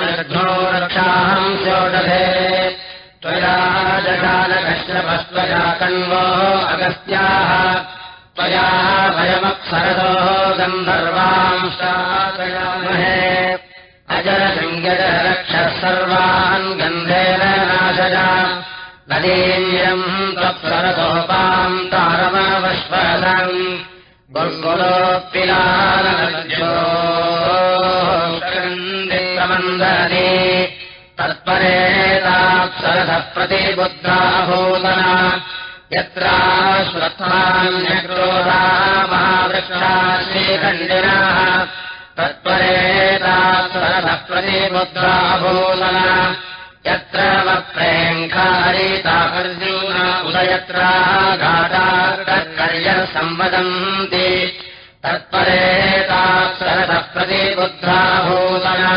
लग्नो रक्षांस्योषधे त्वया जगालकश्यपस्त्वया कण्वो अगस्त्याः। त्वया भयमप्सरतो गन्धर्वांशातयामहे अजरशृङ्गजरक्षः सर्वान् गन्धेन नाशजा। नदीयम् तत्सरतोपाम् तारमवश्वसम् गुरुपिलानमन्दने तत्परे ताप्सरसः प्रतिबुद्धाभूतना यत्रा महावृक्षा श्रीखण्डिनः तत्परे प्रतिबुद्धाभूतना यत्र वप्रेङ्खारितार्जुना उदयत्रा गाढार्कर्यसंवदन्ति तत्परेतात्सरतः प्रतिबुद्धाभूतना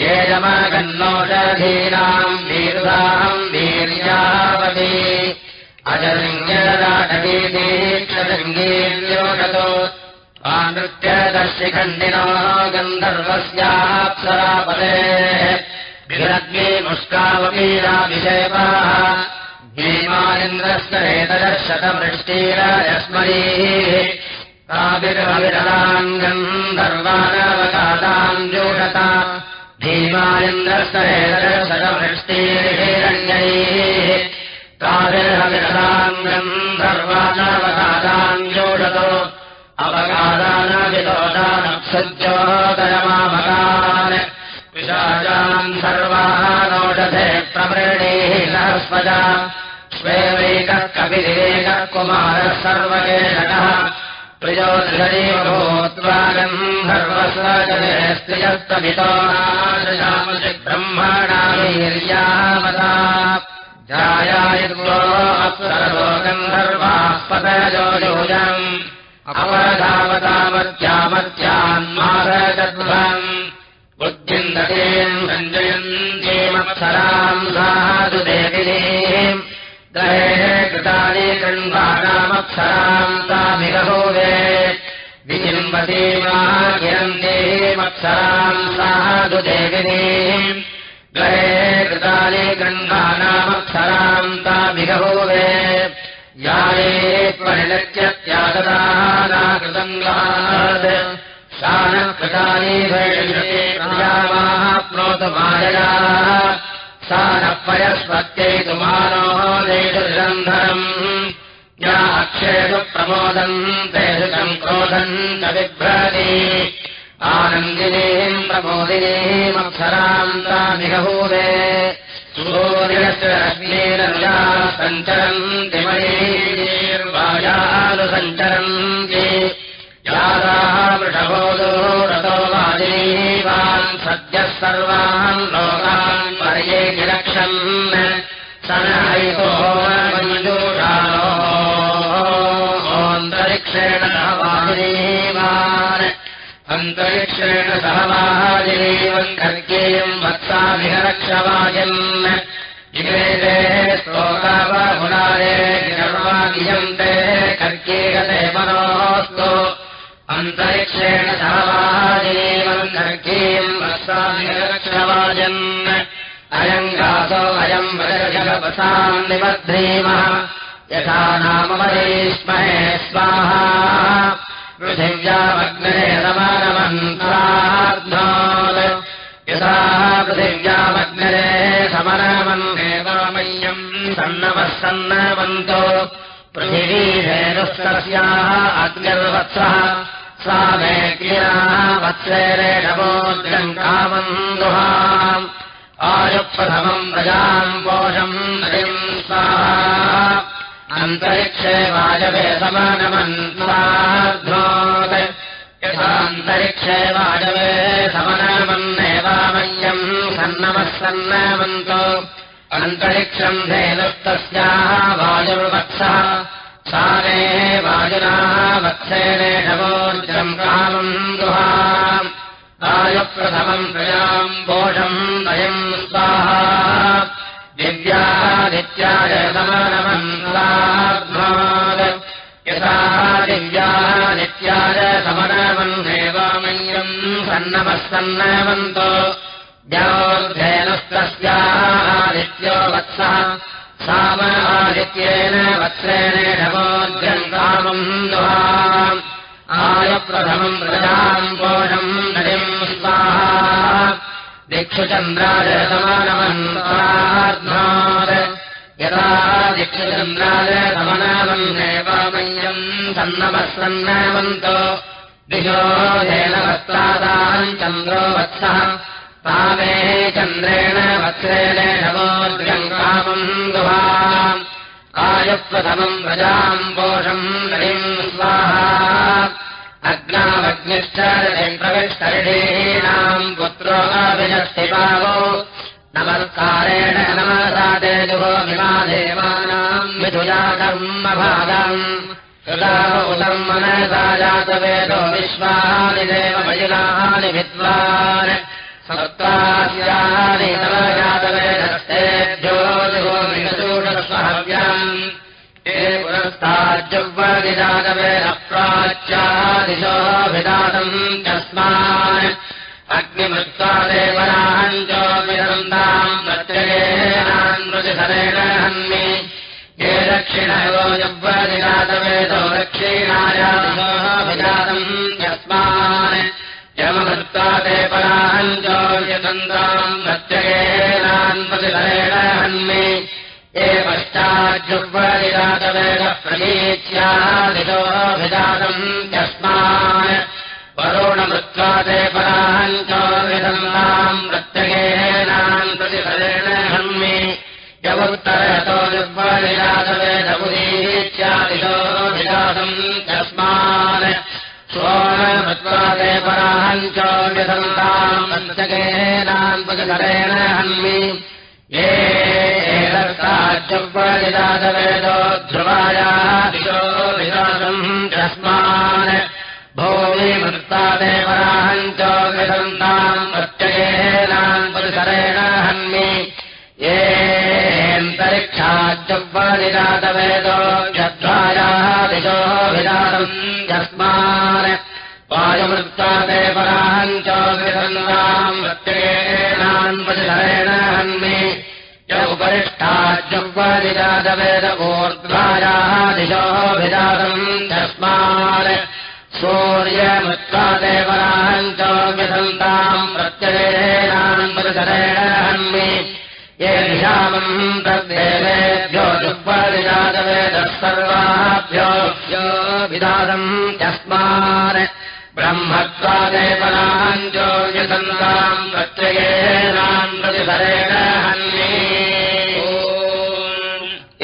ये यमगन्नोषधीनाम् वीर्वाम् वीर्यावती। अजलिङ्गीदीक्षलिङ्गीर्योषतो नृत्यदर्शिखण्डिनो गन्धर्वस्याप्सरापदे विरग्ने ताभिरविरलाङ्गम् धर्वानवकाताम् जोषता भीमालिन्द्रस्य एतदशतवृष्टिर्हिरण्यैः ताभिरविरलाङ्गम् धर्वानवकाताम् जोषतो अवकादानविदोदानसज्जोदयमामकान् विशाजान् सर्वानोषधे प्रवृणेः सहस्वजा। स्वेवैकः कविदेकः कुमारः सर्वकेशकः प्रियो दृढदेव भूत्वागम् सर्वस्वजने स्त्रियस्तमितो ब्रह्मणा वीर्यामता जायायुर्वो अप्सरोगम् सर्वास्पतयो योजम् अपरधावतामत्यामत्यान्मारजध्वम् बुद्धिन्दतीम् सञ्जयन्तीमप्सराम् साधु देविनीम् ग्रहेः कृतानि तामिगभूवे विचिम्बतीमा किरन्तीमप्सराम् साधु देविनीम् ग्रहेः कृतानि कृण्वानामप्सराम् तामिगभूवे याये शानकृतानि प्रोतमायया सा नः पयस्पत्यैतुमानोः देशरन्धरम् या अक्षेषु प्रमोदम् तेषुकम् क्रोधम् च बिभ्रति। आनन्दिनीम् प्रमोदिनीमक्षराम् तामिहूरे सूर्यश्रश्मीरया सञ्चरन्ति मयीर्वायानुसञ्चरन्ति यादाः वृषभोदो रतो वाजिनीवान् सद्यः सर्वान् लोकान् पर्ये नैको मञ्जूषान्तरिक्षेण सह वाजिनीवान् अन्तरिक्षेण सह वाजिनीवम् खर्गेयम् वत्साभिरक्षवाजन् इमे श्लोकावहुलारे गिरवागियन्ते खर्गेगते मनोऽस्तु अन्तरिक्षेण वत्साभिरक्षवाजन् अयम् गासो अयम् वरजगवसाम् निबध्रीमः यथा नामवरीष्महे स्वाहा। पृथिव्यामग्ने समनमन्तार्ध्वात् यथा पृथिव्यामग्नरे समनमन्देवामय्यम् सन्नवः सन्नवन्तो। पृथिवीधेनुस्तस्याः अग्निर्वत्सः वत्सेरेणवोद्रम् कामम् दुहाम् आयुप्रथमम् प्रजाम् पोषम् नदीम् स्वाहा। अन्तरिक्षे वाजवे समनमन्तार्ध्वात् यथान्तरिक्षे वाजवे समनमन्नेवामय्यम् सन्नमः सन्नवन्तो अन्तरिक्षम् धेनुस्तस्याः वायुर्वत्सः सा मे वाजुना वत्सेनेषवोर्जम् कामम् दुहा आयुप्रथमम् प्रजाम् पोषम् नयम् स्वाहा। दिव्यादित्याय समनमन्ताध्वात् यथा दिव्यादित्याय समनमन्देवामय्यम् सन्नमः सन्नवन्तो द्योर्धेनुस्तस्यादित्यो वत्सः आदित्येन नवोद्यम् कामम् दुहा आयप्रथमम् प्रजाम् कोशम् नदिम् स्वाहा। दिक्षुचन्द्राय समनमन्तार्ध्नात् यदा दिक्षुचन्द्राय समनमन्नेवामय्यम् सन्नमः सन्नवन्तो दिशो येन वत्सादाम् चन्द्रो वत्सः तामे चन्द्रेण वत्सेन नवोद्यम् कामम् दुहा आयप्रथमम् अग्नावग्निश्च प्रविष्टरिणीनाम् पुत्रो अभिजस्तिपावो। नमस्कारेण नमसादेजुः विमादेवानाम् विधुजाकर्मभागम् कृदाहुतम् मनसा जातवेदो विश्वानि देवमयुनानि विद्वान् सप्तास्यानि तव जातवेदस्तेभ्यो जुहोमिषूषस्वहव्याम् हे पुरस्ताद्युग्वगिजातवेदप्राच्यादिशोऽभिदातम् तस्मान् अग्निमृत्वादेवराहम् च विदन्ताम् प्रत्ययेनान् मृतिधरेण हन्मि। ये दक्षिणयो युग्वगिजातवेदो दक्षिणायादिशोऽभिजातम् तस्मान् च व्यतन्ताम् प्रत्ययेनान् प्रतिधरेण हन्मि। ये पश्चाद्युग्वगिजातवेद प्रतीच्यादिशोऽभिजातम् तस्मान् वरुणमृत्वादे पराहम् च व्यतन्ताम् प्रत्ययेनान् प्रतिफलेन हन्मि। यवुत्तरतो युग्वगिजातवेदमुदीत्यादिशोऽभिजातम् तस्मान् पराहम् च व्यतन्ताम् प्रत्ययेनान् प्रतिफलेन हन्मि। ये एतत्ताज्जुग्वगिजातवेदो ध्रुवायादिशो विदातम् तस्मान् भूमि मृत्तादेवराहम् च विदन्ताम् प्रत्ययेनाम् परिसरेण हन्मि। विदातम् यस्मान् वायुमृत्तादेवराहम् च ऊर्ध्वायादिशो विदातम् तस्मान् सूर्यमृत्वादेवराहम् च व्यसन्ताम् प्रत्ययेनाम् परिसरेण हन्मि ये निशामम् तद्देवेभ्यो जुग्वदिजातवेदः सर्वाभ्यो विदातम् तस्मान् ब्रह्मत्वादेवराहम् च व्यसन्ताम् प्रत्ययेनाम् प्रतिसरेण हन्मि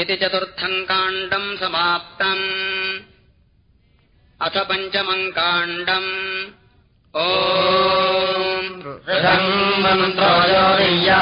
इति चतुर्थम् काण्डम् समाप्तम्। अथ पञ्चमम् काण्डम्। ओ मन्त्रो योनिया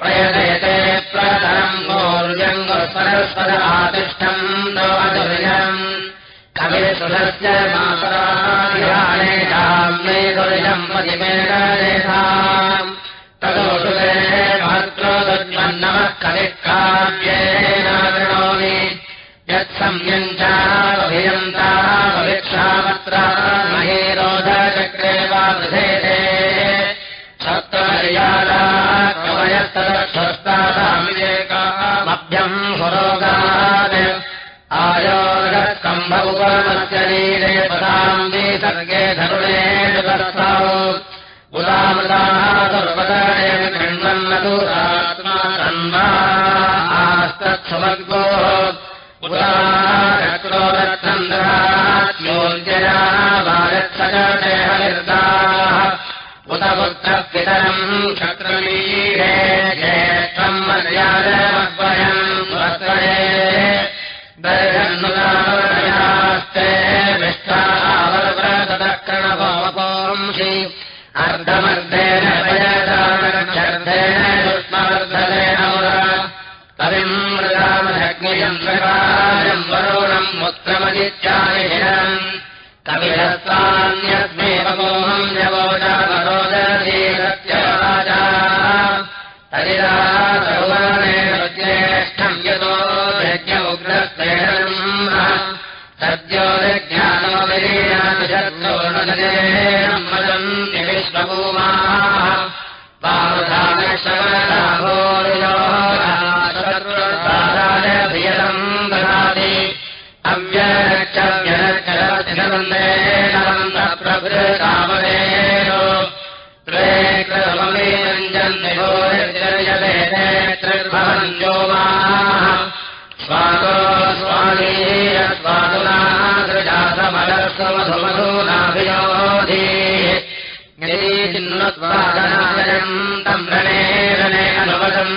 प्रयतयते प्रतरम् गौर्यम् सरस्वर आतिष्ठम् दोजम् कविसुरस्य मातराधियानेषाम् मे दुर्यम् पतिमेकरेषाम् तदोषुते महत्रोदन्नमः कविकाव्येन कृणोमि यत्सम्यम् चाभियन्ताभिक्षामत्र महीरोधचक्रे वा वृधेते सप्तमर्यादा कवयस्तदक्षस्तासामिदेकामभ्यम् सुरोगात् आयोगस्कम्भ उपमस्य नीरे पदाम् विसर्गे धरुणे दत्तौ उदामृताः सर्वदे कृण्वन्नतुरात्मा तन्वा। आस्तत्सुमर्गो उदाक्रोदच्छन्द्रात्योजया भारत्सकटेहनिर्दाः उत पुत्रपितरम् क्षत्रमीरे ज्येष्ठम् मर्यादमद्वयम् क्षत्रीरे ज्येष्ठम्भयम् क्रणभाव अर्धमर्धेन वयदानक्षर्धेन युष्मार्धने कविम् मृदाम् वरुणम् मुत्रमदित्या कविरस्तान्यद्मेपोहम् जवोजा यवोजावरोदधे सत्यराजा हरिरासौवर्णेन ज्येष्ठम् यतो यज्ञ उग्रस्तेन सद्यो ज्ञानो विलीनादिशत्सोर्णजनेन वदन्ति विश्वभूमाः पावधानश्रवणाभोरियोराजभियतम् ददाति अव्यक्षव्यनप्रभृतामदेनो मा स्वादो स्वामीय स्वादुना सृजातमलस्वमधुमधूनाभियोधी चिन्नत्वादनायम् तम् रणे रणे अनुवदम्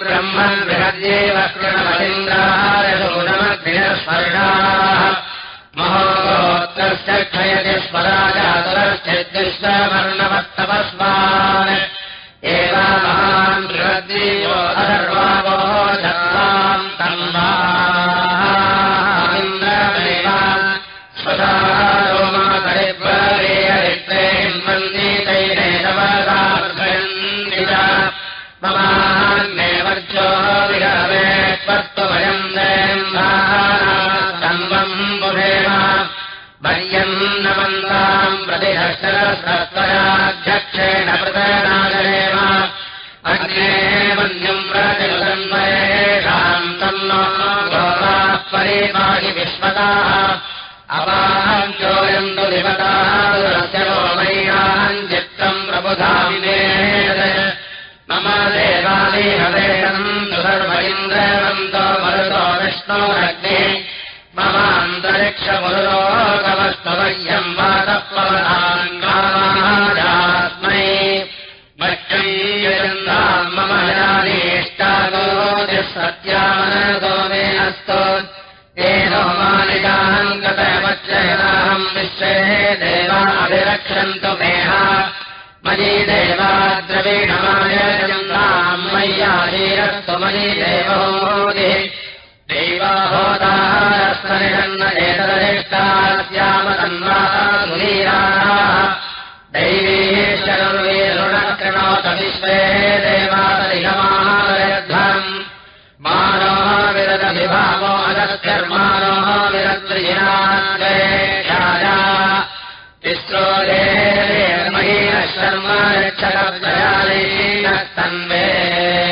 ब्रह्मन् बृहद्येव कृणमलिन्द्रायशोनमग्निस्पर्णाः महोत्तस्य क्षयति स्वराजातरश्चिद्विश्ववर्णवत्तपस्मान् एवा महान् बृहद्देवो अधर्वावो प्रतिहस्तरस्वराध्यक्षेण प्रतनागरेम अग्ने मन्यम् प्रतिमुदन्वयेषाम् तन्नो गोपाः परिपाहि विश्वताः। अपाञ्चोऽयम् तु दिवतास्य नो मय्याम् चित्तम् प्रबुधामिनेद मम देवादिहवेदम् सर्व इन्द्रवन्तो मरुतो देवोदिः। दैवाहोदास्तनिषन्न एतदरिष्टास्यामतन्वासुनीराः दैवीश्वरवीरुणकृणोत विश्वे देवातरिगमारद्धम् मानोः विरदभिभावो अदस्कर्माणोः विरद्रिजिनाया तिस्रो देर्महीन शर्म रक्षकप्रयालीनस्तन्वे यच्च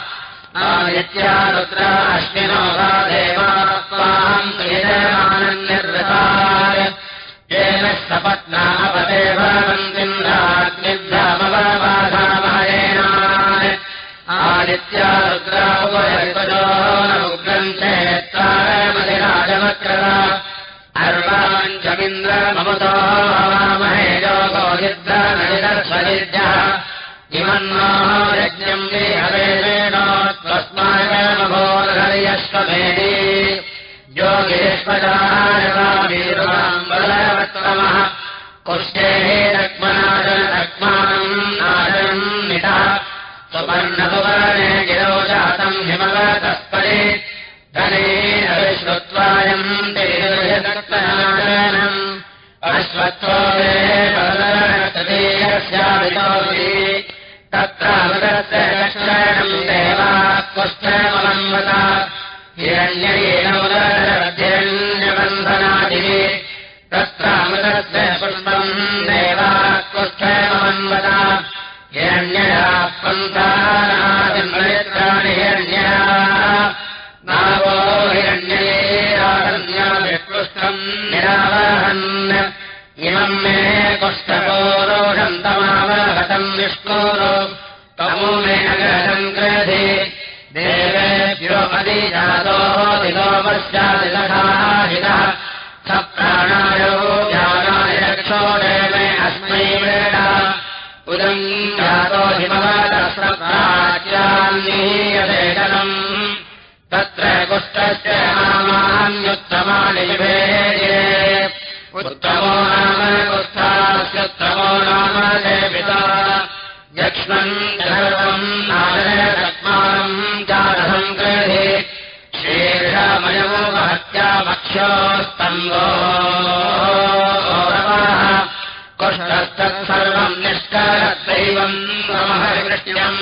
अश्विनो वा देवात्माम् क्रीडमानन्यर्वृताय येन सपत्नापदेव वन्दिन्द्राग्निभ्यामवबाधामहेनाय आदित्या रुद्रा उपयजो उग्रम् चेत्तारमधिराजमक्रता अर्वाञ्चमिन्द्र ममतो हवामहे योगो युद्ध देहवेदेन तस्मायमभोर्हर्यश्वभेदे योगेश्वरायवीरुणाम् बलवत्तमः निटः सुपर्णसुवर्णे गिरो जातम् हिमवतस्परे धनेन विश्रुत्वायम् तेजनाशनम् अश्वत्वो तृतीयस्यावितोऽपि तत्रामृतस्य लक्षणम् देवा कुष्ठमन्वता हिरण्येन उदरध्यरण्यबन्धनादिः तत्रामृतस्य पुष्पम् देवा कुष्ठमन्वता हिरण्यया। पन्थानादित्राणि हिरण्यया नावो हिरण्येरारण्यविष्पृष्टम् निरावहन् इमम् मे कुष्ठपोरोषन्तमावहतम् विष्णोरो तमो मे देवेभ्यो अधिजातो दिलो पश्चादिदशाहितः स प्राणायो रक्षोरे मे अस्मै वेडा जातो हिमवदस्रप्राच्यान्नीयदेशनम् तत्र कुष्ठस्य नामान्युत्तमानि उत्तमो नाम देविता यक्ष्मन् सर्वम् नारत्मानम् जातम् गृहे शीर्षमयो महत्या भक्ष्योस्तम्भो कुष्ठस्तत्सर्वम् निष्करदैवम् समहकृष्यम्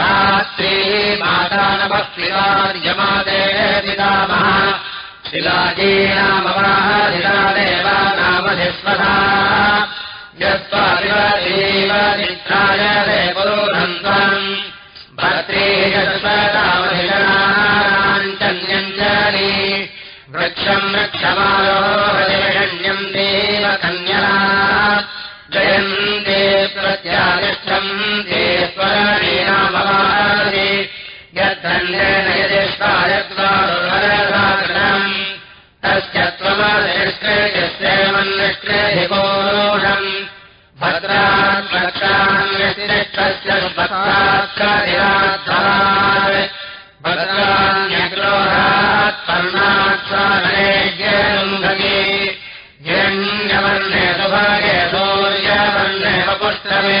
रात्रे मातानभक्तिकार्यमादे पितामः देवानामधिस्वधा यस्त्वादिव चित्राय देवोरन्तम् भर्त्रेजस्वतामधिगणाञ्चन्यञ्जनि वृक्षम् रक्षमारोहदेशण्यम् देव कन्यला जयन्ते प्रत्यादिष्टम् यद्धण्डेन यदिष्टायत्वारुहरसाकृतम् तस्य त्वमनिष्कृतिस्येवन्निष्कृधिपोषम् भद्रात्मक्षान्यतिष्ठस्य भक्तात्करिरात् भद्रान्यग्रोहात् पर्णात्सानैज्ञे हिरण्यवर्णे सुभागे सूर्यवर्णे वपुष्टमे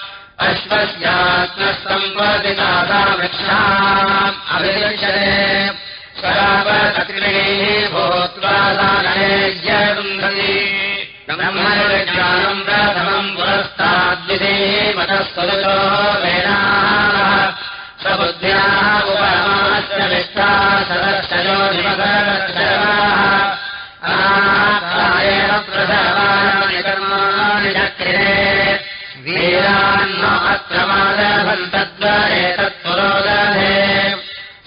अश्वस्यात्मसम्पदिनाथा वृक्षाम् ब्रह्मज्ञानम् प्रथमम् पुरस्ताद्विधेः मतस्तुतो वेदाः। स्वबुद्ध्याः विष्टा सदर्शयो तत्पुरोदधे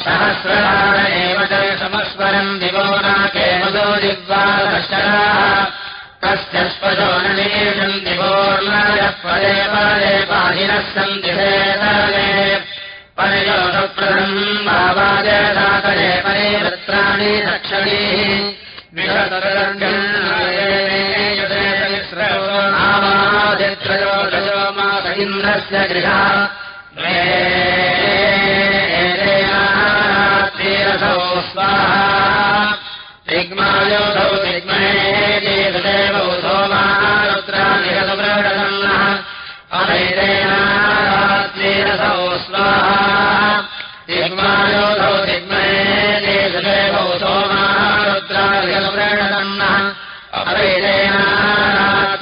सहस्राण एव च समस्वरम् दिवो नाके मदो जिह्वादशराः तस्य न निषम् परे परे पाहिनः सन्ति सेतले परयोषप्रदम् भावाजसातरे परे वृत्राणि रक्षणीः नामादित्रयो इन्द्रस्य गृहा। तीरसौ स्वाहा। दिग्मायोधौ दिग्महे देवौ सोमारुद्रानिरसुब्रडसन्नः अनैरेणातीरसौ स्वाहा। दिग्मायोधौ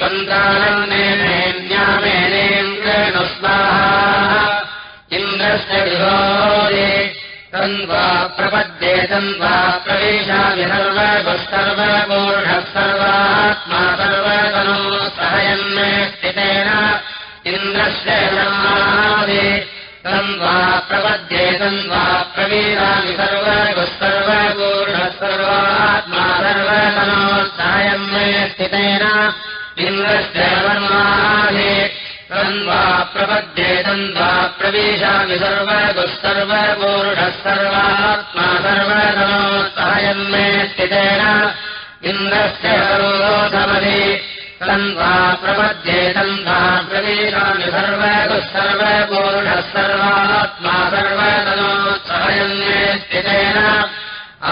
त्वन्त्रालन्नेन्यामेनेन्द्रेणु स्वाहा इन्द्रस्य विभोरे तन्वा प्रपद्ये तन्वा प्रवेशामि सर्वगुः सर्वपूर्णः सर्वात्मा सर्वतनो सहयन्मे स्थितेन। इन्द्रस्य तन्वा प्रपद्ये तन्वा प्रवीरामि सर्वगुः सर्वपूर्णः सर्वात्मा सर्वतनो सहयन्मे स्थितेन इन्द्रस्य तन्वा प्रपद्ये तन्वा प्रवेशामि सर्वगुः सर्वपूर्णः सर्वात्मा सर्वतनोत्सायन्मे स्थितेन इन्द्रस्य रोधमदे तन्वा प्रपद्ये तन्वा प्रवेशामि सर्वगुः सर्वपूर्णः सर्वात्मा सर्वतनोत्सायन्मे स्थितेन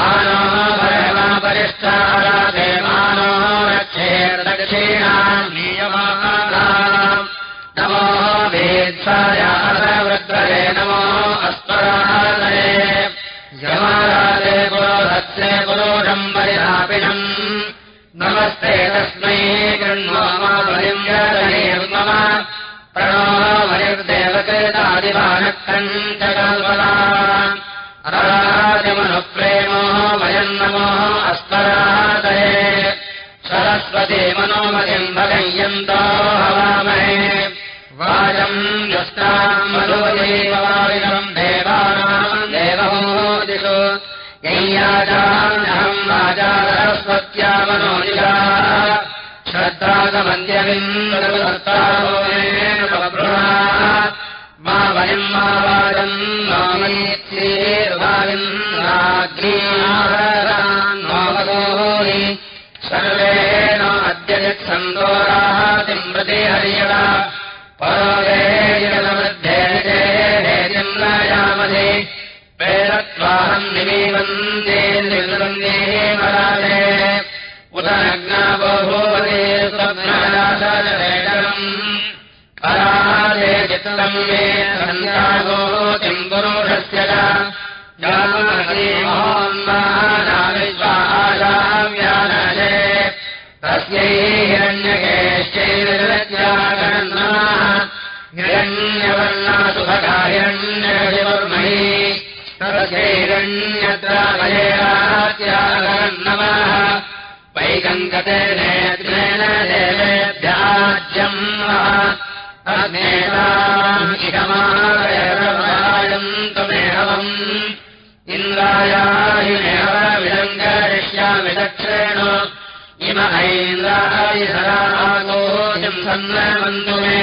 आनो भरमापरिष्ठारा देवानो रक्षेर्दक्षिणाम् नियमानाम् नमो वेत्सायावृद्धये नमो अस्परादये यमाराजे पुरोधत्से पुरोषम् परिधापिनम् तस्मै प्रणो वयर्देवकृतादिवानकण्ठकल्पना राजमनुप्रेमो वयम् नमो अस्परादये। सरस्वती मनोमतिम् भगय्यन्तो हवामहे। वाजम् दुष्टाम् मधुवदेवाविनम् देवानाम् देवहो दिशु मा वयम् मा वाजम् मामैत्येर्वाविन्दाग्नीवगोहि सर्वेण अद्य यत्सन्दोराः तिम्रते हर्यणा परोगेयमध्ये प्रेरत्वाहम् निमीवन्दे निर्वन्दे मराजे स्वप्नराशरेणम् पराजे चित्तम् मे सन्दागो किम्पुरुषस्य विश्वासाव्यानये तस्यै हिरण्यकेश्चैर्यागन्नाः हिरण्यवर्णा सुभगा हिरण्यवर्मणि वैकङ्कते नेत्रेण देवेभ्याज्यम् इदमायन्तमेहवम् इन्द्रायाहिमेव विलङ्करिष्यामि दक्षेण इम ऐन्द्राय सरागोहिम् सन्नवन्तु मे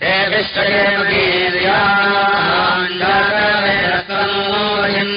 ते विश्वयेन्द्रियाण्डकवेरत्वमोयन्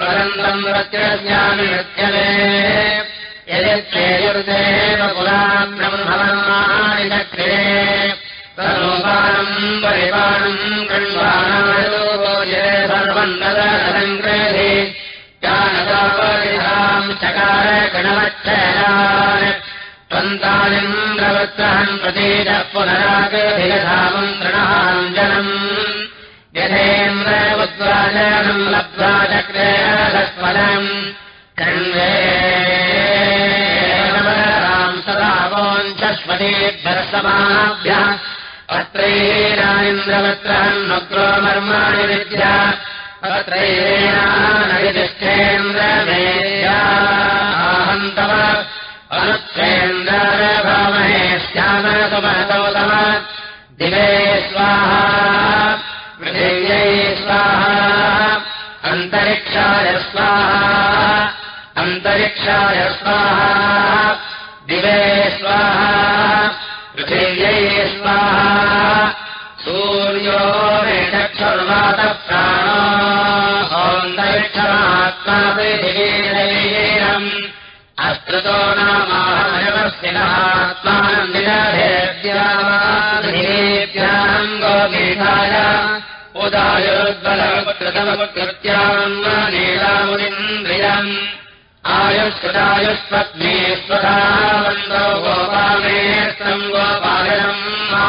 परन्तम् प्रत्यस्यामि नृत्यले यदित्येयुर्देव पुराम् ब्रह्मवर्माणि सर्वपानम् परिपाणम् गृह्वाणायोजे सर्वम् नदसङ्ग्रहे। जानतापरिधाम् चकार त्वन्तालिन्द्रवत्सहम् प्रतीतः पुनरागधिगधामम् तृणाञ्जनम् यथेन्द्रवद्वाचनम् लब्ध्वा चक्रे रस्वलम् कण्वे सदावोञ्चस्वतीभ्यः अत्रैरानिन्द्रवत्रहम् नग्रो मर्माणि विद्या अत्रैरानगिष्ठेन्द्रमेहन्तव अनुच्छेन्द्रभामहे श्यामसुमतोतम दिवे स्वाहा कृषिञ्जये स्वाहा। अन्तरिक्षाय स्वाहा। अन्तरिक्षाय स्वाहा। दिवे स्वाहा। कृथिञ्जये स्वाहा। सूर्यो मे चक्षर्मातप्राणोन्तरिक्षमात्मा पृथिवेदये अश्रुतो नामायपस्थिन्याङ्गोगे उदायोद्बलकृतमकृत्यान्नीलामुनिन्द्रियम् आयुष्कृतायुष्पत्नी स्वधा वन्दो गोपामेत्रम् गोपालनम् मा।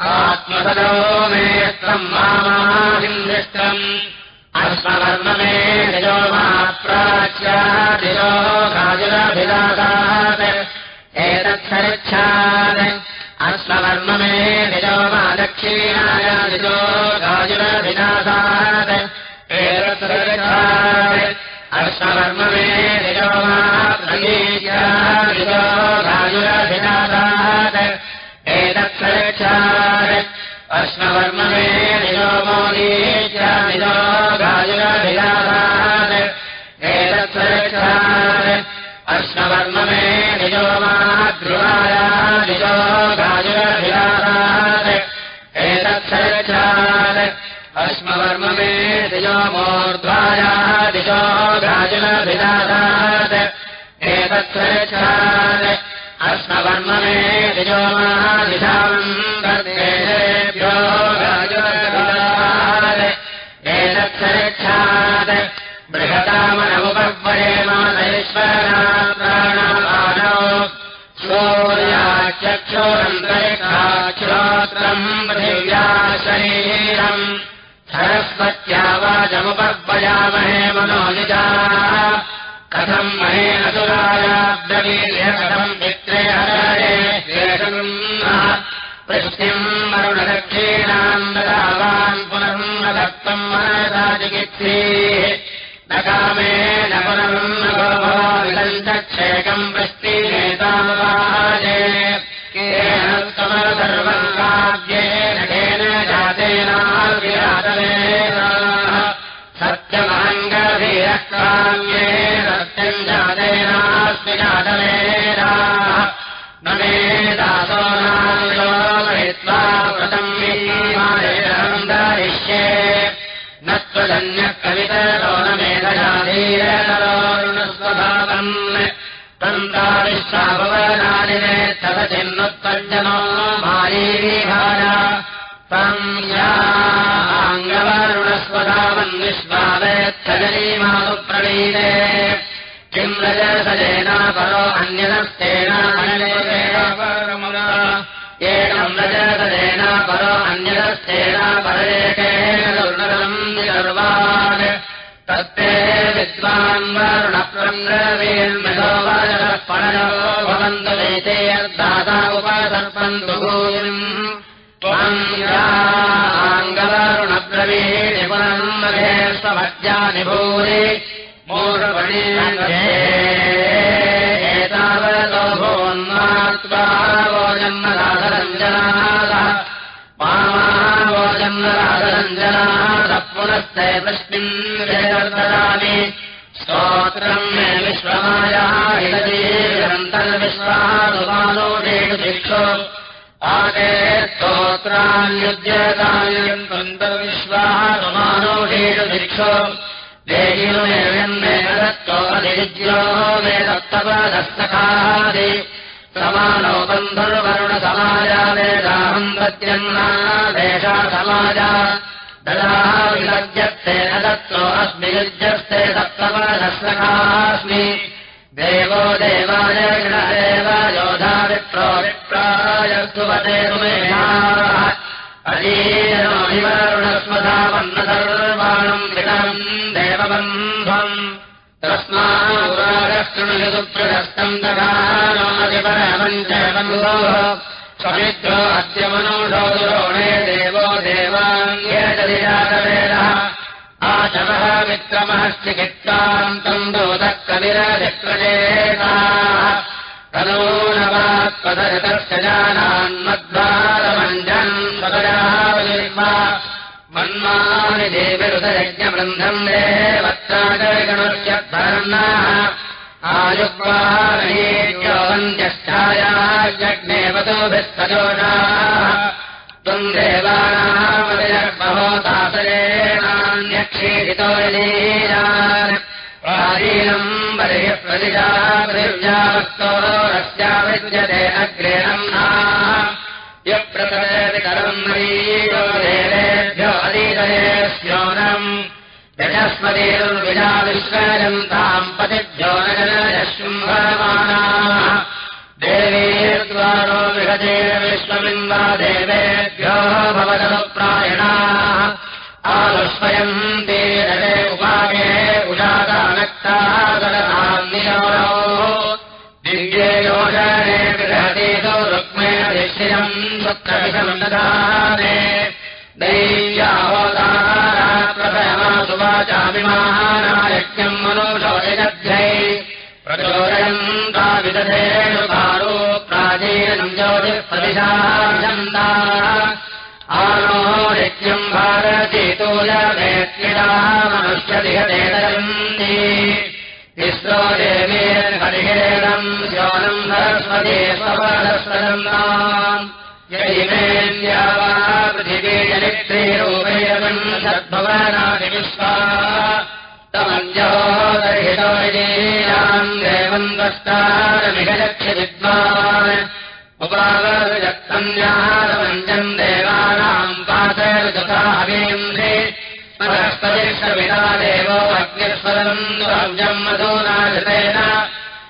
आत्मसदो मेत्रम् मामाहिन्द्रिष्टम्। अस्मवर्म मे निजो मा प्राच्यादिजो गाजुरभिलासात् एतच्छरिच्छात् अस्मवर्म मे निजो मा दक्षिणाय निजो गाजुरभिलासात् एतच्छरिच्छात् अस्मवर्म मे निजो मा प्रगीयादिजो गाजुरभिलासात् एतच्छरिच्छात् अश्ववर्म मे निजो मोदीत्या निजो गाजुरभिलासात् एतत्सरक्षात् अश्ववर्म मे गाजुरभिलासात् एतत्सरक्षात् अश्ववर्म मे निजो मोर्ध्वाया निजो गाजुरभिलासात् एतत्सरक्षात् अश्ववर्म मे गर्भेभ्यो गाजुरभिलासात् एतत्सरक्षात् बृहतामनमुपवये मानैश्वरा प्राणमानौ शोर्याचक्षोरन्तरिक्षाक्षोत्रम् पृथिव्या शरीरम् सरस्वत्या वाचमुपवयामहे मनोनिजा। कथम् सुरायाब्दवीर्य कथम् मित्रे हरे पृष्टिम् वरुणदक्षीणाम् ददावान् पुनर्नदत्तम् मनसा चिकित्से न कामे न पुनरम् न गोभाविदम् चक्षेकम् वृष्टिनेतावाजे केन सर्वम् काव्येन केन जातेनाव्यातवेन सत्यमहङ्गभीरः काव्ये सत्यम् जातेनास्मि जातवेदा। न मे दासो नालोकयित्वा व्रतम् मीमायम् दरिष्ये न त्वजन्यः कवितरो न मेधजाधीरतरोरुणस्वभावम् तन्दाविश्वाभवनादिने तव चिन्नुत्तज्जनो मायीविहार ङ्गवरुणस्वधावन् विश्वावेत्थजनीमानुप्रणीते किम् रजसजेन परो रजसजेन परो अन्यदस्तेन परेकेन निर्वान् तत्ते विद्वान् वरुणप्रङ्गवीर्मृगो वरः पणयो भवन्तु देते यद्दाता उपसर्पन्तु भूमिम् ङ्गवरुणब्रवीणि पुनर्महे स्वभज्यानि भूरि। मूर्वणीतावतो पामावोजन्मराधरञ्जनाद पुनस्ते तस्मिन् वेदर्ददामि स्तोत्रम् मे विश्वमाया हिरजीरन्तर्विश्वानुमानोडेषु भिक्षु आगे स्तोत्रान्युद्यतान्यन्तर्विश्वानुमानोडेषु भिक्षु देहिनो एवन्मेव दत्तो अधिविज्यो मे दत्तपदस्तकादि समानो बन्धुर्वरुणसमाजा वेदाहम् वेषा समाजा। ददा दत्तो अस्मि युज्यस्ते दत्तपदस्तकास्मि देवो देवाय गणदेव योधा विप्रो विप्राय सुवते सुमेधाः अजीनो निवरुणस्मधावन्नसर्वाणम् विडम् देवबन्ध्वम् तस्मादुरागस्तृणुसुप्रशस्तम् बन्धोः स्वमित्रो अद्य मनोषो दुरोणे देवो विक्रमः चिकित्सान्तम् दोदः कविरधिक्रजेता तनूनवात्पदतस्य जानान्मद्वारमञ्जन् स्वदयावलिर्मा मन्मानि देविरुदयज्ञबृन्धम् देवत्रागणस्य धर्णाः आयुक्वानीत्योऽन्त्यष्ठायाज्ञेवतोभिस्तजोषाः त्वम् देवानामविरग्भवोतासरेणान्यक्षीडितो लीलान् प्राचीनम् बलिः प्रतिजापृव्यावक्तोरस्या विद्यते अग्रेणम् यः प्रतयति करम् मरीयो अदीतये स्योनम् यजस्मतीर्विजा विश्वजन्ताम् पतिभ्यो नगरशृम्भमानाः देवीर्द्वारो विहते विश्वबिम्बा देवेभ्यो भवदनुप्रायणाः आलुष्मयन्ते उपागे उषादानक्तादरनान्नियोरो दिव्ये योजने विरहते तु रुक्मेणधिश्रियम् सुत्रविषम् ददाने सुवाचामिमानायज्ञम् मनुषोजध्यै प्रचोदयन्ता विदधेणुकारो प्राचीनम् ज्योतिःप्रतिशान्ता आनो यज्ञम् भारतीतोयवेत्यदा मनुष्यदिहतेतरन्ति विश्वो देवेर्हरिहेणम् श्योनम् सरस्वती स्वपरस्वरन्ताम् यदिमेन्द्या वा पृथिवी जनित्रीरूपैरवन् सद्भवनादिविश्वा तमञ्जोदर्हितोयीनाम् देवम् द्रष्टारमिगलक्ष्य विद्वान् उपागतन्यामञ्जम् देवानाम् पाशरुतथावीन्द्रे परस्परिष्टविदा देवो अग्निस्वरम् द्रव्यम्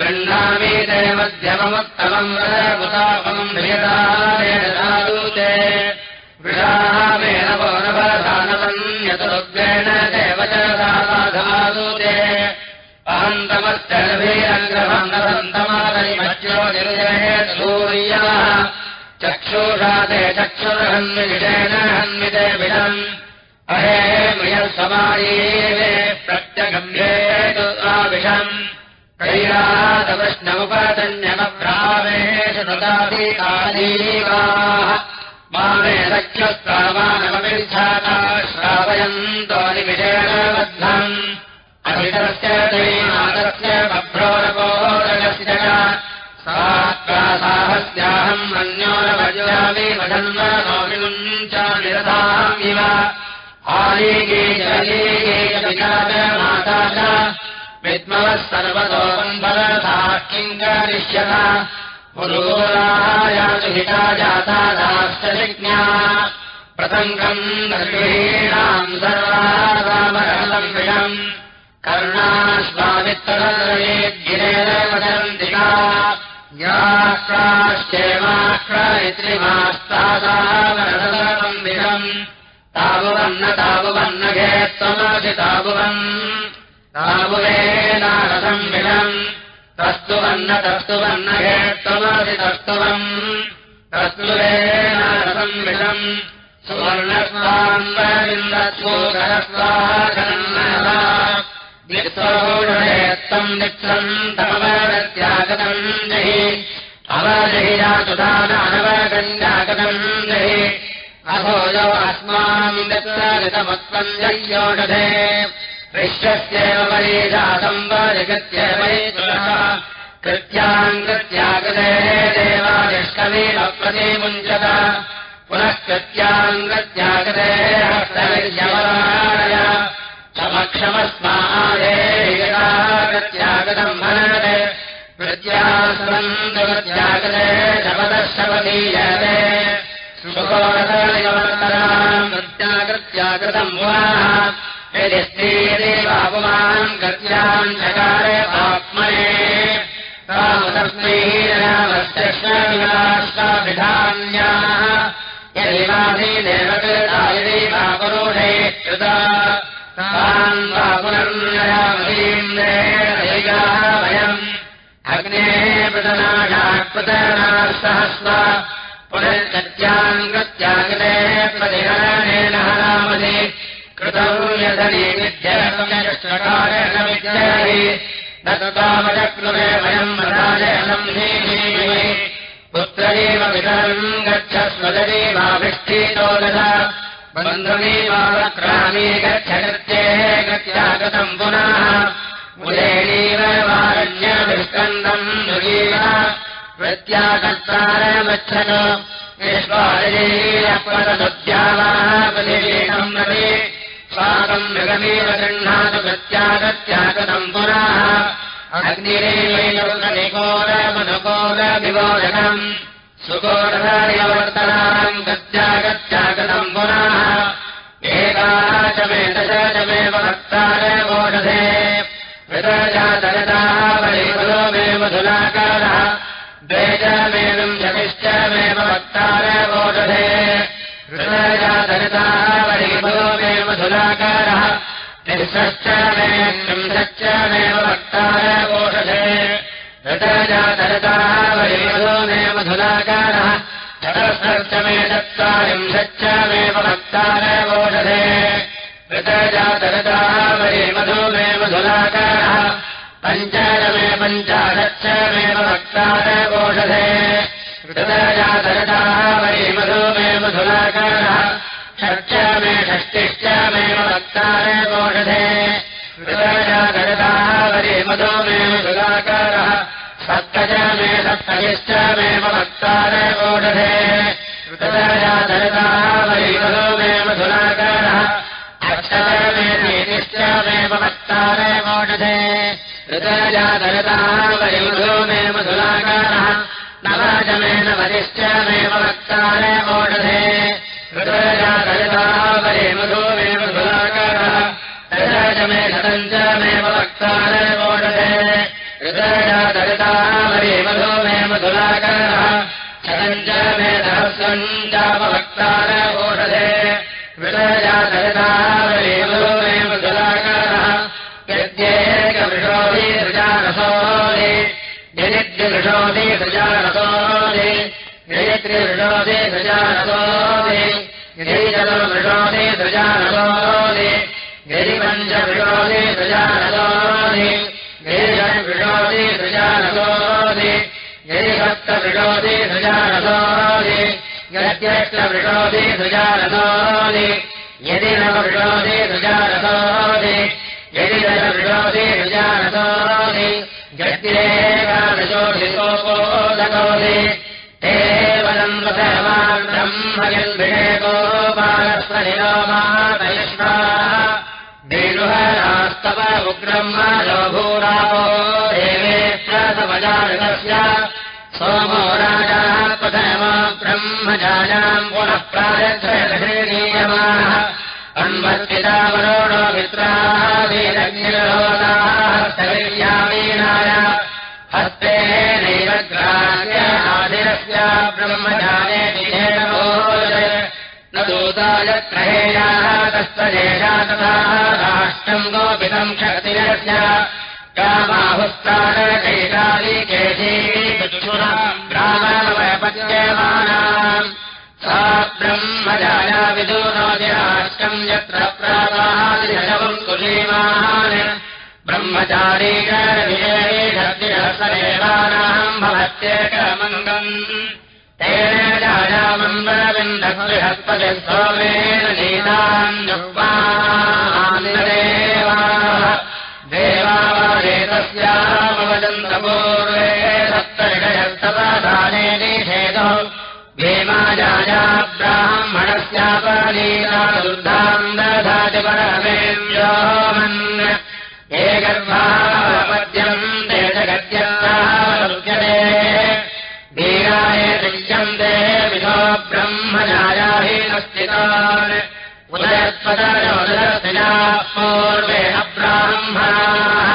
गृह्णामि ते मध्यममुत्तमम् वरमुतापमम् ह्रियतादूते वृषामेन पौरवधानवन्यतुरुग्रेण देव च साधादूते अहन्तमश्चरभीरङ्गभन्दवन्तमादयिमच्यो निर्जयेत सूर्यः चक्षुषा ते चक्षुरहन्विषेण हन्विते विषम् अहे मृयसमाये प्रत्यगम्येतु आविषम् कैरातवृष्णमुपतन्यमभ्रामेषु नुतादिकालीवाः मामे सख्यस्तावानमविच्छाता श्रावयन्तो निमिषेण बद्धम् अभितस्य दैनादस्य बभ्रोरपोरगस्य साहस्याहम् अन्यो न भजामि वधन्व नोमिमुञ्चामिरथामिव आलीगे जलीगे पिता माता च विद्मवः सर्वतोम् वरथा किम् करिष्यत प्रसङ्गम् दर्गीणाम् सर्वारामरहलम् विषम् कर्णाश्वामित्तरये गिरेण वदन्तिका याश्राश्चेमाश्रयित्रिमास्तादावरहलम् विषम् तावुवन्न तावुवन्न घे त्वमसि तावुवन् तस्तुवन्न तस्तुवन्न घे त्वमसि तस्तुवम् तस्तुवेनारसम् विषम् सुवर्णस्वान्वरिन्दस्वोकरस्वाकरन्नः नित्सोषयत्तम् नित्रम् तमवरत्यागतम् जहि। अवजहिरासुधानवगञ्जागतम् जहि। अभोजो अस्मान् नित्रगतमत्वम् जह्योषधे विश्वस्येव मरीजातम् वजगत्य वै कृत्याम् कृत्यागते देवादिष्टमेव प्रतिमुञ्चत पुनः हस्तविर्यवराय समक्षमस्मादेत्यागतम् मनते प्रत्यासन्तगत्यागते शपदः शपदीयते सुखोरतराम् कृत्याकृत्याकृतम् वा यदि स्त्रीदेवापुमान् गत्याम् चकारे आत्मने। रामतस्मैरामश्चविधान्याः यदि वासीदेव कृता। यदि वा पुरुषे कृता तान् वा पुनर्नरामहीन्द्रेणैगाः वयम्। अग्नेः प्रतनाशात्पतनास्तहस्व पुनश्चत्याम् गत्यागते प्रतिहरणेन हरामसि कृतौ यदनी विद्याकारेण विद्याहि न तावचक्रुरे वयम् नीमहे पुत्रैव वितरम् गच्छ स्वजरीवाभिष्ठीतो ददा बन्धुनीवाक्रामी गच्छ गत्ये गत्यागतम् पुनः। मुलेणीव वारण्यविष्कन्दम् नुरीव प्रत्यागत्तारमच्छत विश्वारयीरपदनुद्यावापदिवीणम् नदि स्वागम् मृगमेव गृह्णातु प्रत्यागत्यागतम् अग्निरेवैकोरमनुकोरविवोदनम् सुकोरवर्तनाम् गत्यागत्यागतम् पुनः एकाचमे दशचमेव भक्तारवोषधे विदजातरतावलिबलो मे मधुलाकारः द्वेजमेवम् जतिश्चमेव भक्तारवोषधे हृदजातरतावलिबलो मे मधुलाकारः तिष्ठश्च मे त्रिंशश्चमेव भक्तारवोषधे हृदजातरतावलिबलो मे मधुलाकारः चतुर्षश्च मे चत्वारिंशच्चमेव भक्तारवोषधे ऋतजातरतावरे मधु मे मधुलाकारः पञ्चमे पञ्चाशच्चमेव भक्तारवोषधे ऋतजातरतावरे मधु मे मधुलाकारः षट्च मे षष्टिश्चमेव भक्तारवोषधे ऋतजातरतावरे मधु मे मधुलाकारः सप्तच मे सप्ततिश्चमेव भक्तारवोषधे ऋतजातरतावरे मधु मे मधुलाकारः अक्षरमेतिश्चमेव भक्तारवोषधे ऋतजातरतावरिमधो मे मधुलाकारः नवजमेन वरिश्चमेव भक्तारवोषधे ऋतजातरतावरे मधो मे मधुलाकारः दशजमे शतञ्चमेव भक्तारवोषधे ऋतजातरतावरे मधो मे मधुलाकारः शतञ्च मे सहस्रञ्चापभक्तारवोषधे विरजातरतावरे मधो मे मधुलाकारः यद्येकवृषोधि सृजारसोदे यदिद्विवृषोधि सृजारसोदे यदित्रिवृषोधि सृजारसोदे यदिचतुर्वृषोधि सृजारसोदे यदि पञ्चवृषोधि सृजारसोदे यदि षड्वृषोधि सृजारसोदे यदि सप्तवृषोधि सृजारसोदे यद्यष्टवृषोधि सृजारसोदे यदि नववृषोधि सृजारसोदे यदि दशवृषोधि सृजारसोदे यद्येकादशोधिकोदकोदे ते वदम् वसवान् वेणुहरास्तव उग्रम् मालो भूरापो देवेश्च समजातस्य सोमो राजाः प्रथम ब्रह्मजायाम् पुनः अन्वस्थितावरोणो मित्राः स्थैर्यामीनाय हस्ते नैव ब्रह्मजाये न दूताय त्रहेयाः तस्त्वजेषा तथा राष्ट्रम् गोपितम् क्षतिरस्य ग्रामवयपद्यमानाम् सा ब्रह्मजाया विदूनोदिराष्ट्रम् यत्र प्रावादिशवम् कुलीमान् ब्रह्मचारीकविजयेषदेवानाम् भवत्येकमङ्गम्। तेन जायामम्बरविन्दहस्पति सोमेन देवावदेतस्यामवदन्तपूर्वे सप्तषयस्तपदाने निषेदौ भीमाजाया ब्राह्मणस्यापलीलादुर्धाम् दधाति परमेन्द्रोमन् हे गर्भापद्यम् ते जगत्यन्ते वीराय दृश्यन्ते विधो ब्रह्मजायाहीनस्थितान् उदयत्पदयोदर्शिना पूर्वेण ब्राह्मणाः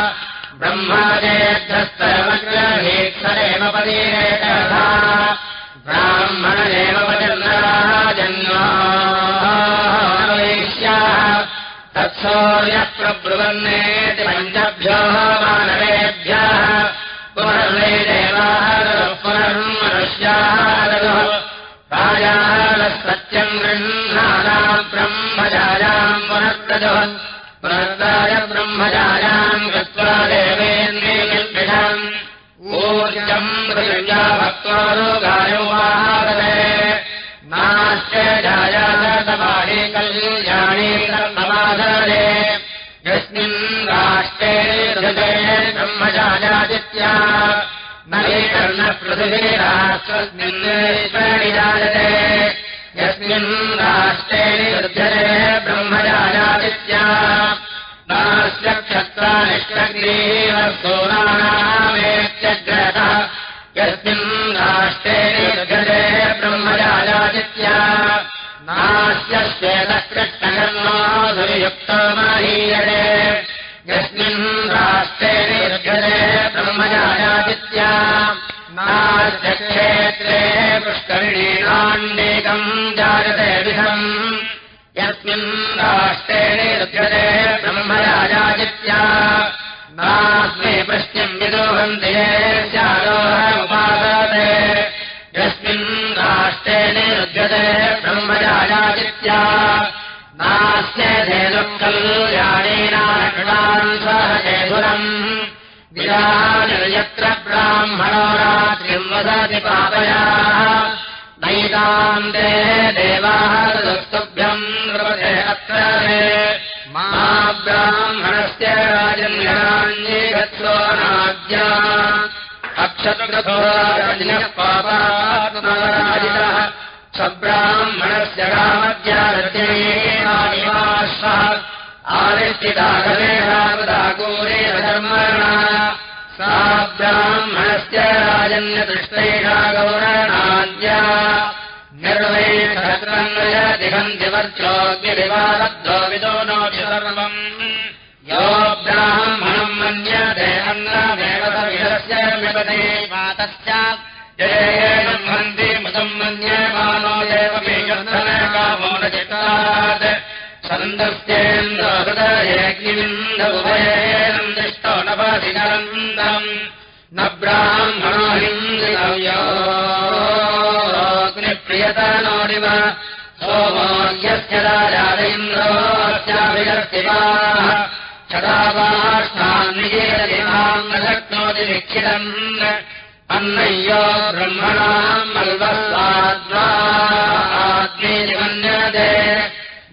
ब्रह्मादेभ्यस्तमग्रहेत्सरेव पदीरेकथा ब्राह्मणेव पतिर्नराजन्वाश्याः तत्सौर्यप्रब्रुवन्नेति पञ्चभ्यो मानवेभ्यः पुनर्वे देवाः पुनर्मनुष्याः राजाः सत्यम् गृह्णानाम् ब्रह्मजायाम् पुनः प्रजः पुनर्ताय ब्रह्मजायाम् गत्वा देवेन्द्रियम् ऊर्जम् पृथिव्या भक्त्वा रोगायो वाहरे नाश्च जायातमाहे कल्याणे यस्मिन् राष्ट्रे हृदये ब्रह्मजायादित्या जायते यस्मिन् राष्ट्रे वृद्धरे ब्रह्मजायादित्या सोनानामेत्यग्रतः यस्मिन् राष्ट्रे निर्गते ब्रह्मजायादित्या नास्य श्वेतकृष्णकर्माधुर्युक्तो महीयते यस्मिन् राष्ट्रे निर्गते ब्रह्मजायादित्या नास्य क्षेत्रे पुष्करिणीनाण्डेकम् जायते विधम्। यस्मिन् राष्ट्रे निर्गते ब्रह्मराजादित्या नास्मै प्रश्नम् विदोहन्ति स्यारोहमुपादते यस्मिन् राष्ट्रे निर्गते ब्रह्मराजादित्या नास्य धेनुकल्याणेनान् सह चेधुरम् विरानिर्यत्र ब्राह्मणो रात्रिम् वदति पापयाः नैतान्ते देवाः तदस्तुभ्यम् नृपते अत्र मा ब्राह्मणस्य राजन्यराण्ये गत्वा नाद्या अक्षत्रथो राजन्यः पापात्मराजितः स्वब्राह्मणस्य रामद्यारत्येनानिवासः आरिष्टिदागवेहावदागोरे धर्मणा सा ब्राह्मणस्य राजन्यदृष्टैषा गौरणाद्या निर्वै सहस्रन्वयदिगन्धिवर्चोऽग्निवादद्धो विदो नोति सर्वम्। यो ब्राह्मणम् मन्यते अन्नमेव सर्वस्य विपदे जयेन हन्ति मुदम् मन्यमानो एव न चितात् सन्दस्येन्द्रहृदयेऽग्निविन्दुभयेन दिष्टो न पथिनन्दम् न ब्राह्मणो हिन्द्रियतनोरिव सोमो यस्य राजारेन्द्रोऽस्याभिरस्तिवाः क्षदावाष्टान्निजेरदिमाम् न शक्नोति लिखितम् अन्नय्यो ब्रह्मणाम् मन्यते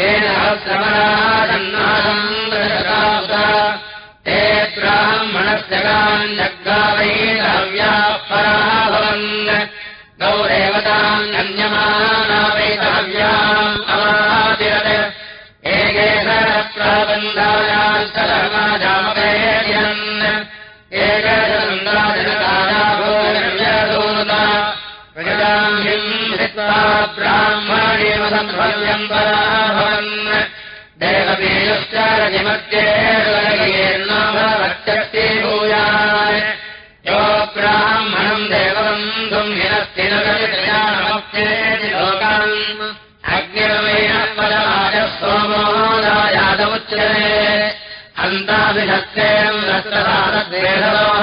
येन श्रवणादन्नादम् ते ब्राह्मणस्य गान्यग्गावैरव्याः पराः भवन् गौरेवतान्यन्यमाना वैतव्याम् अवादिरत् एकेन प्राबन्धायान्तरमाजामवेयन् एकचन्द्राजनतायाभोजनव्यदूता देवमेयुश्च रजिमत्येर्नभवत्यस्ति भूयान् यो ब्राह्मणम् न कलितयानमप्येति लोकान्। अग्निरमेण पदराजः सोमोदायादमुच्यते अन्ताभिषक्तेन रत्रदानद्वेषलोः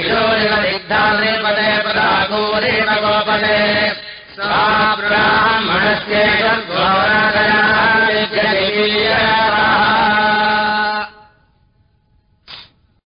इशोरिवसिद्धानिपदे पदागोरेव गोपदे सा ब्राह्मणस्य